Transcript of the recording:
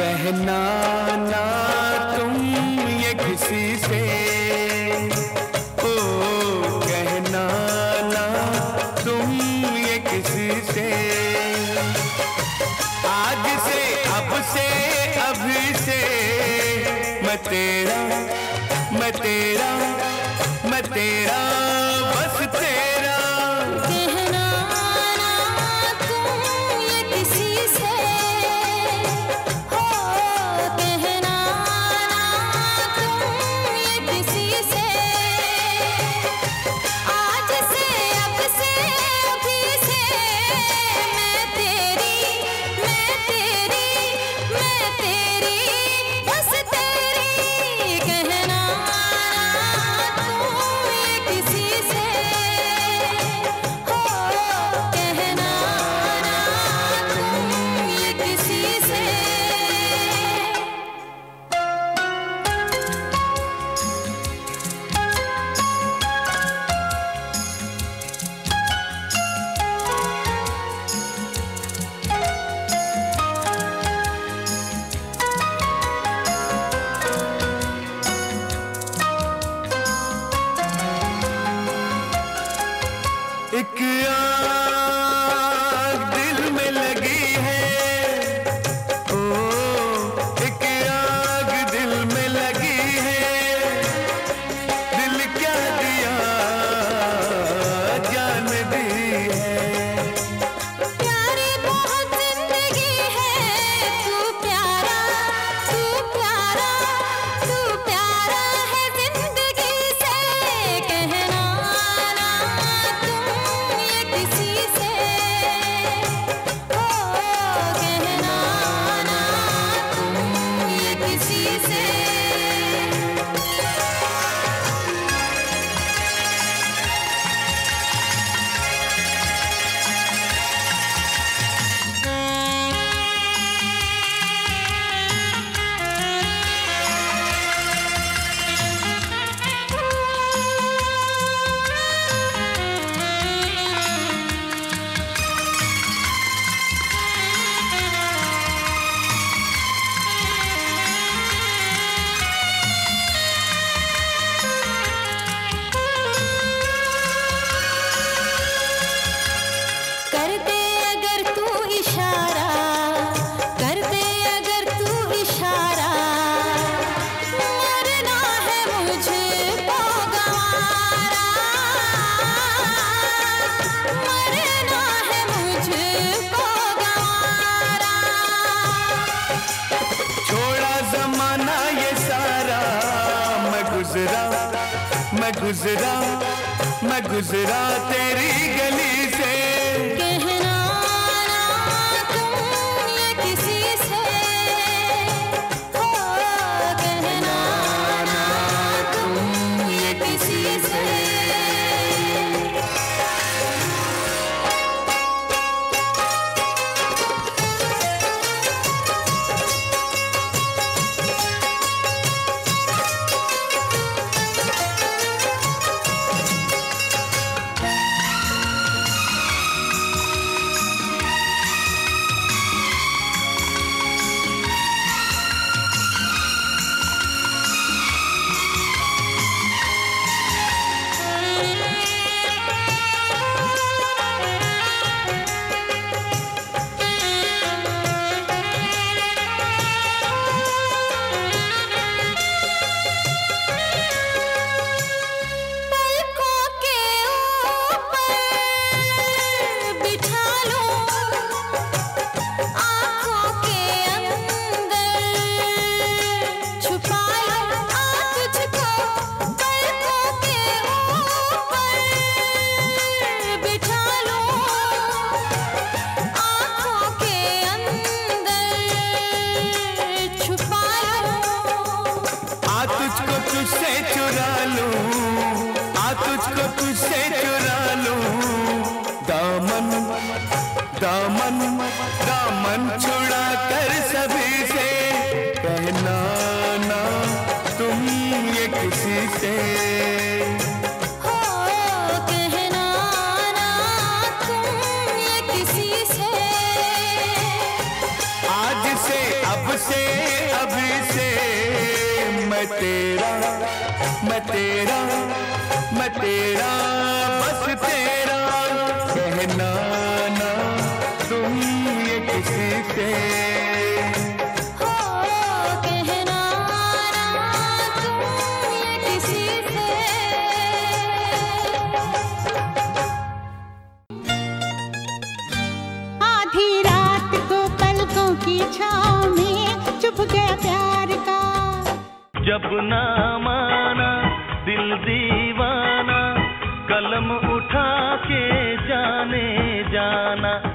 कहना ना किसी से। ओ, कहना ना, तुम ये किसी से। आज से, अब से, अभी से। मैं तेरा मैं तेरा मैं तेरा बस गुजरा मैं गुजरा मैं गुजरा तेरी गली तुझसे चुरा लूँ। आ तुझको तुझसे चुरा लूँ। दामन दामन दामन छुड़ा कर सभी से। कहना ना तुम ये किसी से। अब से अभी से। मैं तेरा मैं तेरा मैं तेरा, बस तेरा। कहना ना, तुम ये किसी से। को पलकों जब ना माना दिल दीवाना कलम उठा के जाने जाना।